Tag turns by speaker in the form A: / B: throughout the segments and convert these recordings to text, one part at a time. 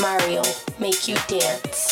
A: Mario, make you dance.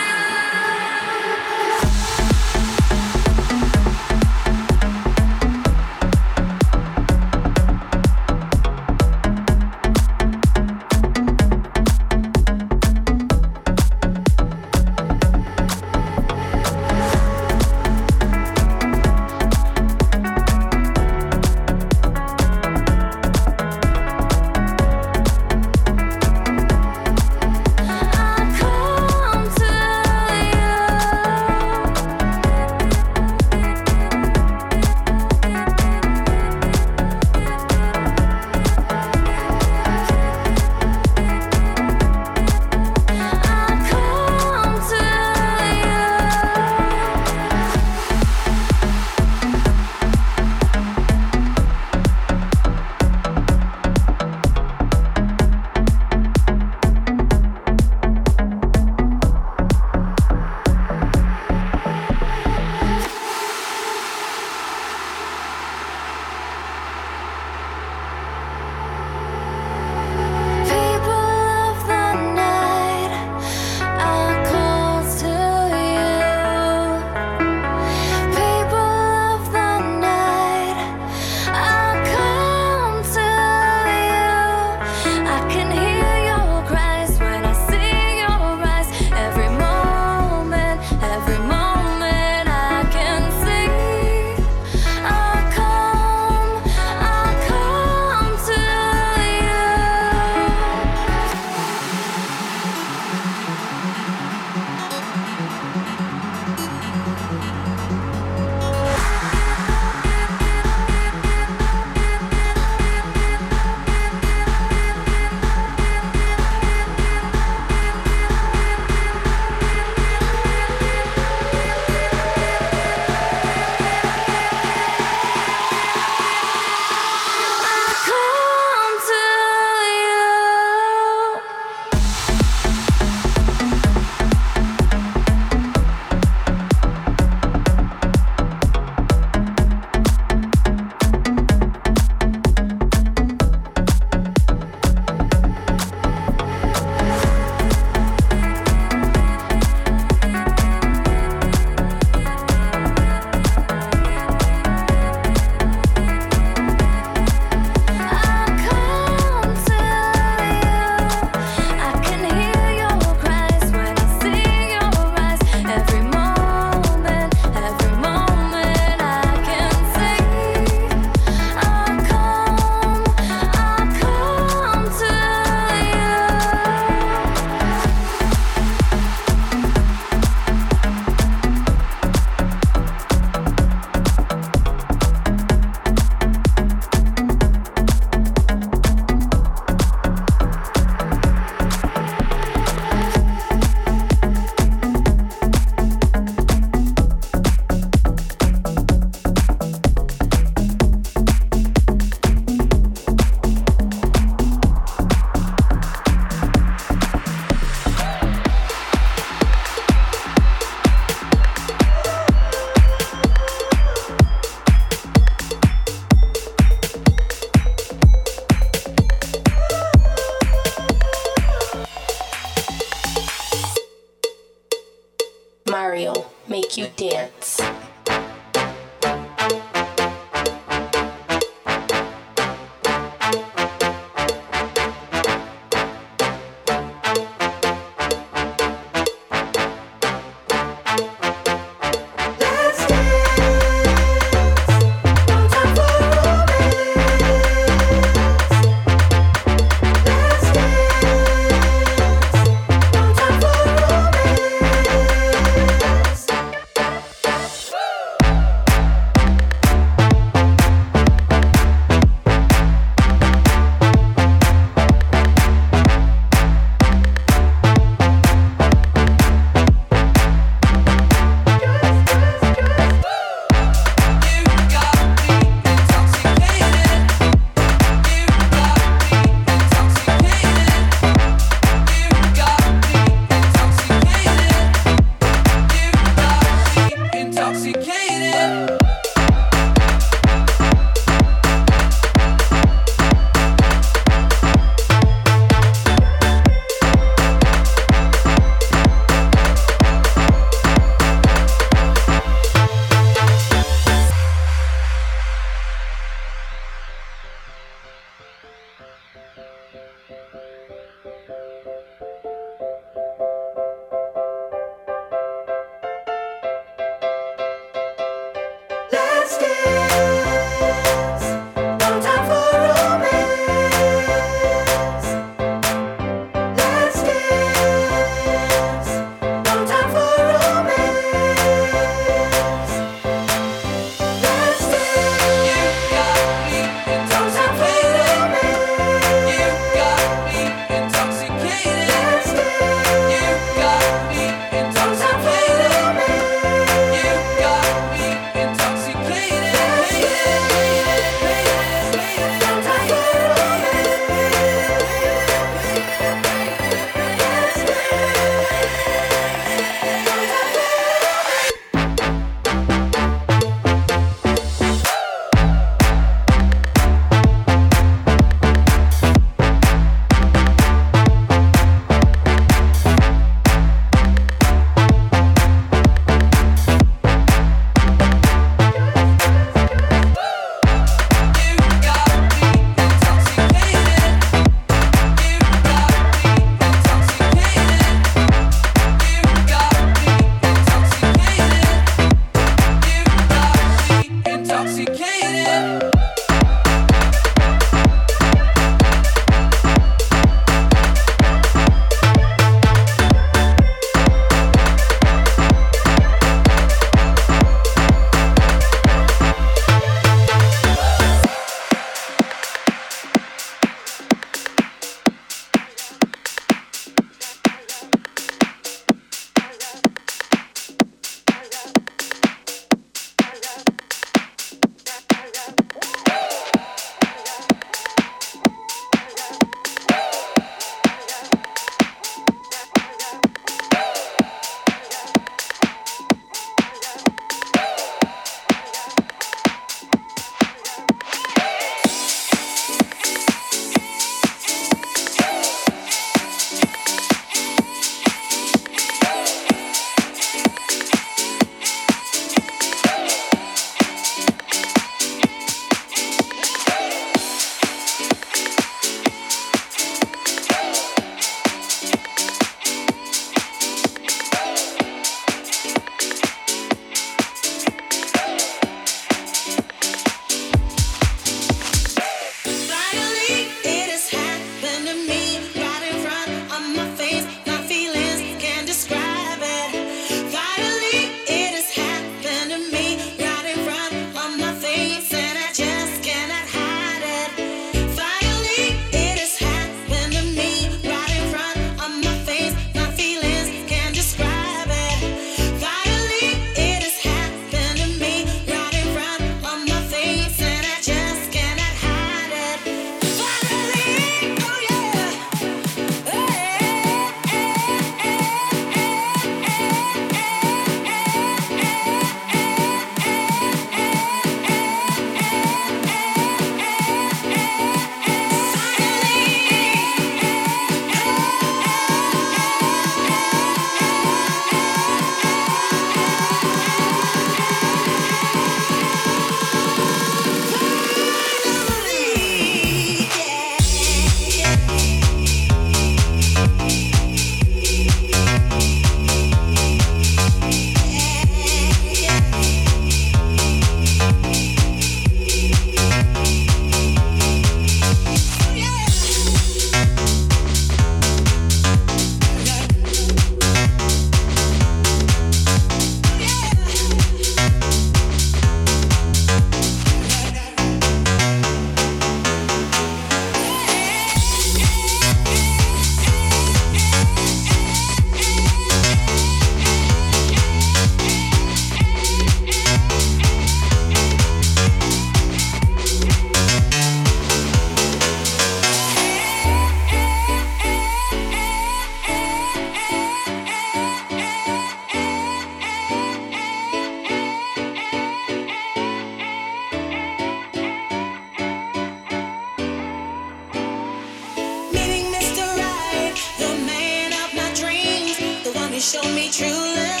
B: show me true love.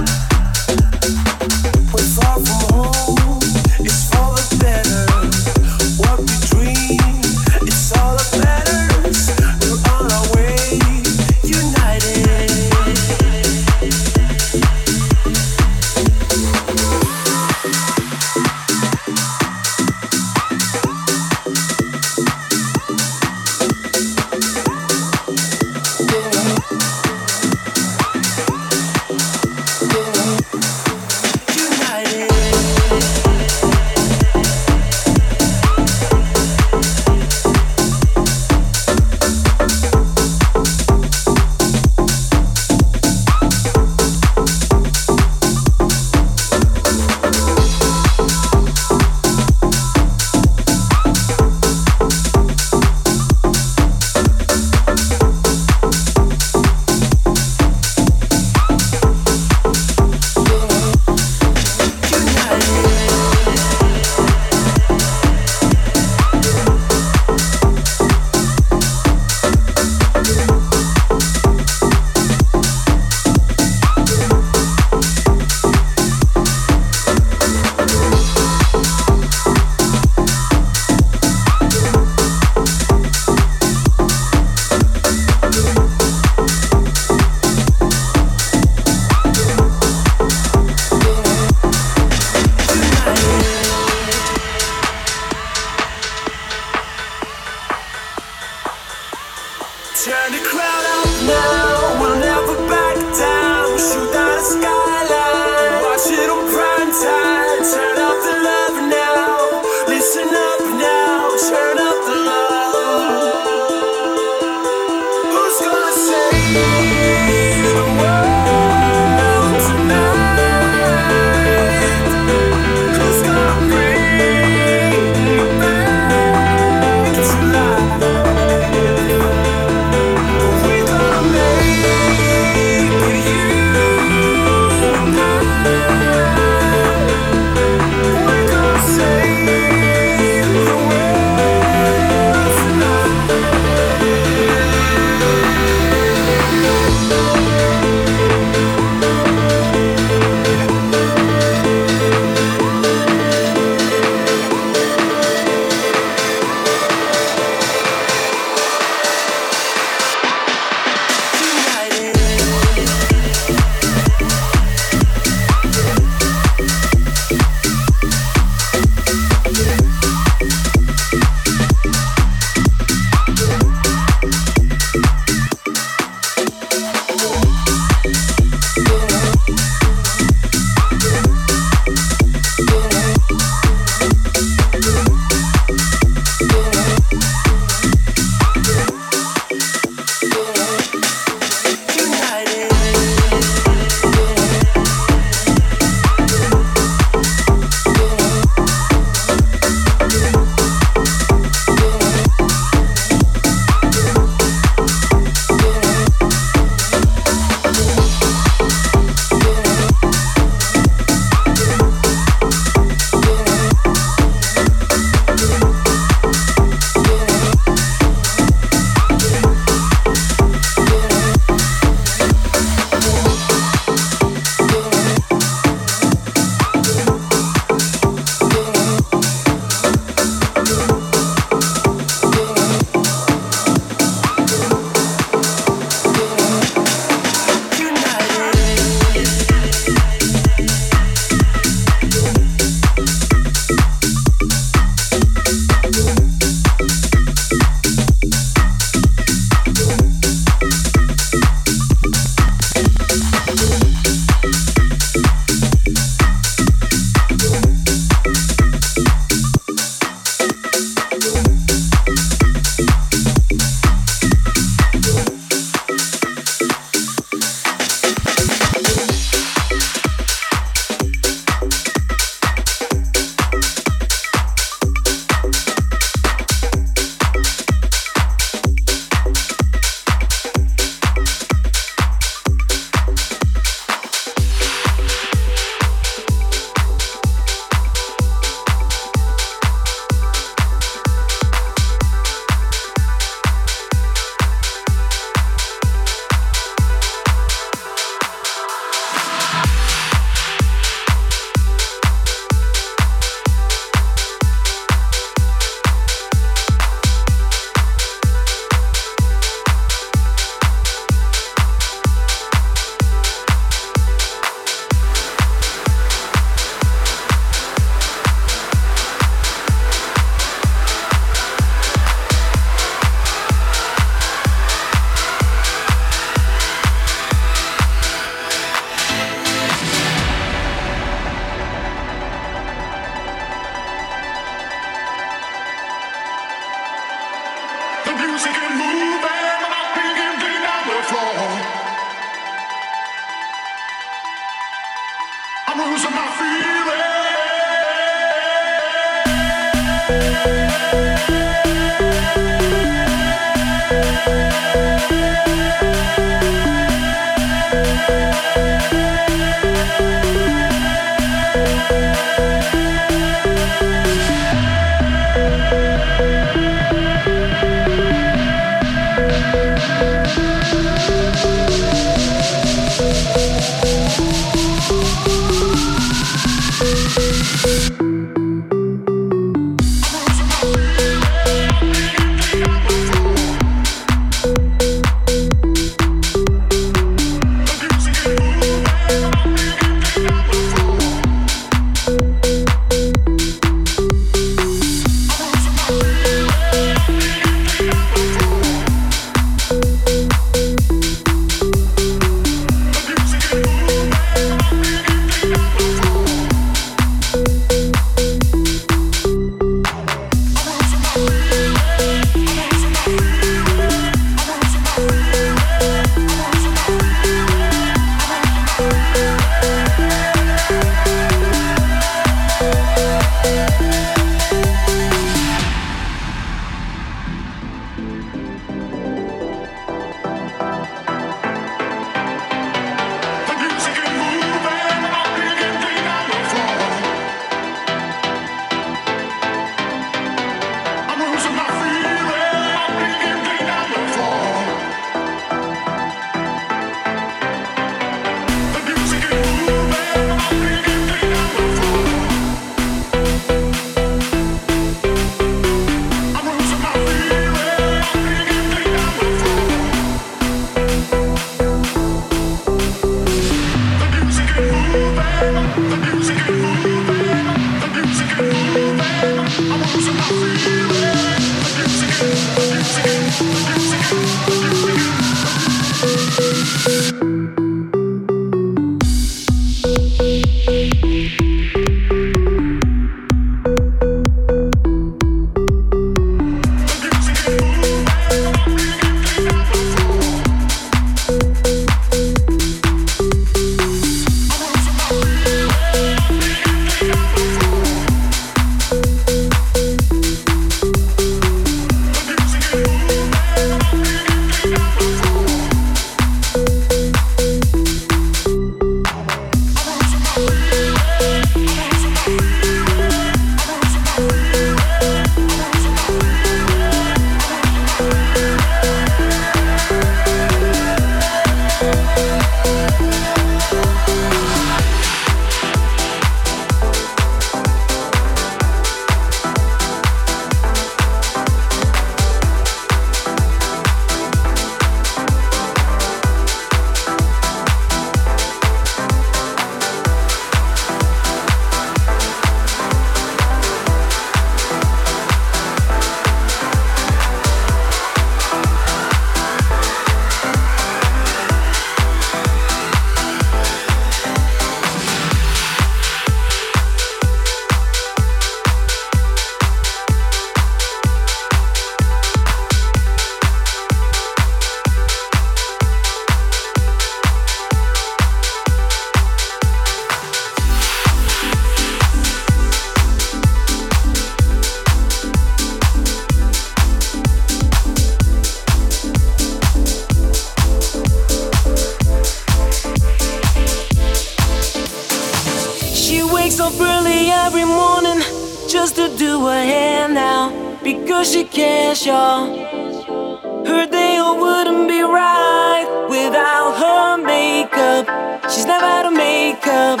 B: Makeup.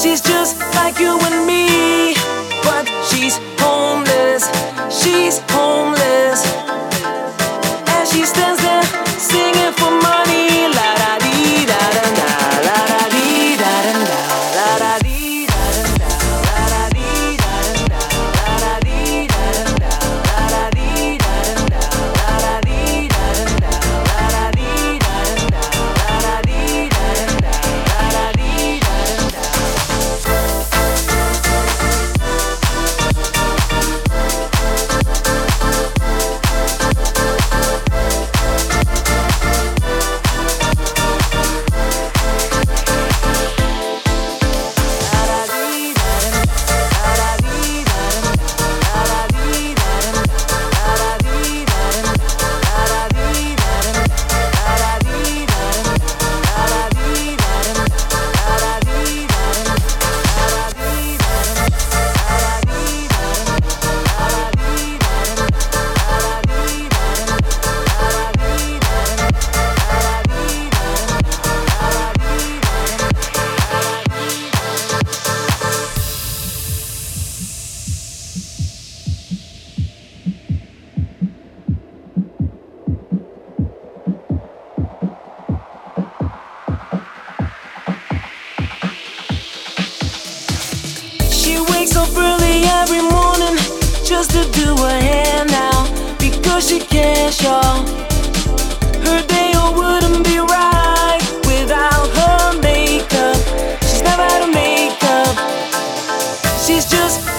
B: She's just like you and me, She's
C: just